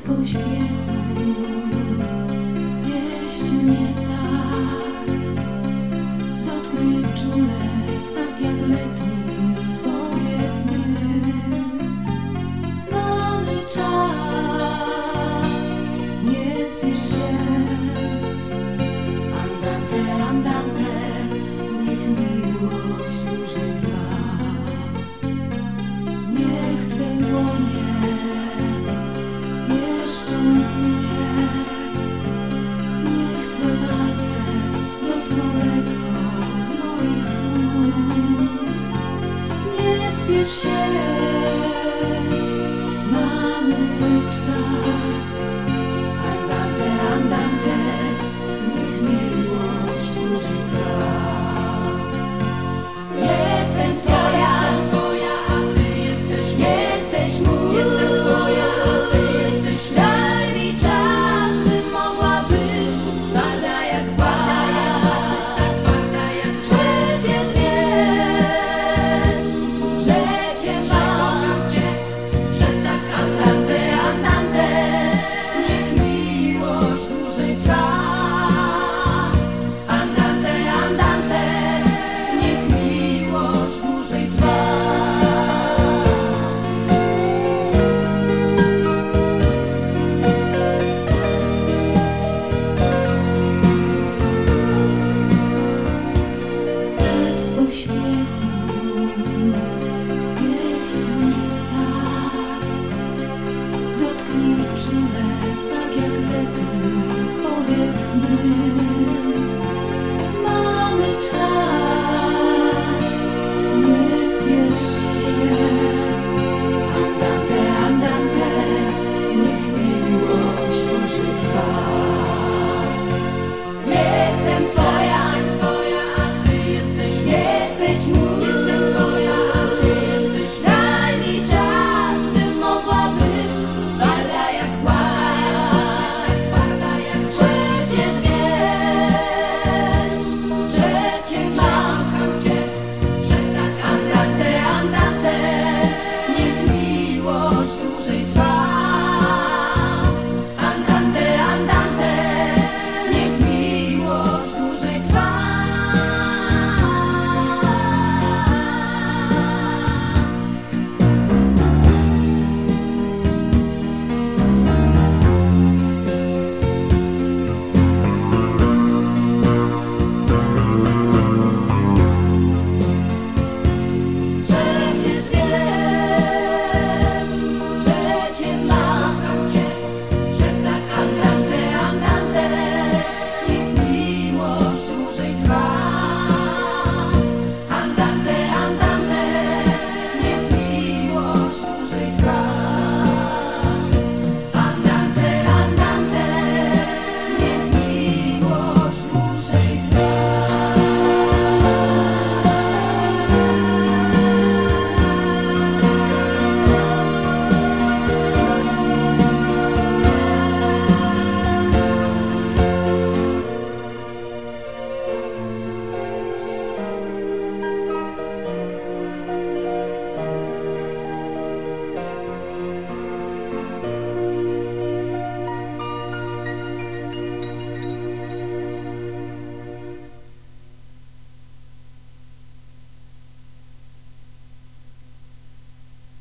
bez pośpiechu Jeść mnie tak Dotknij czule tak jak letni powiew Mamy czas. się, mamy czas. You.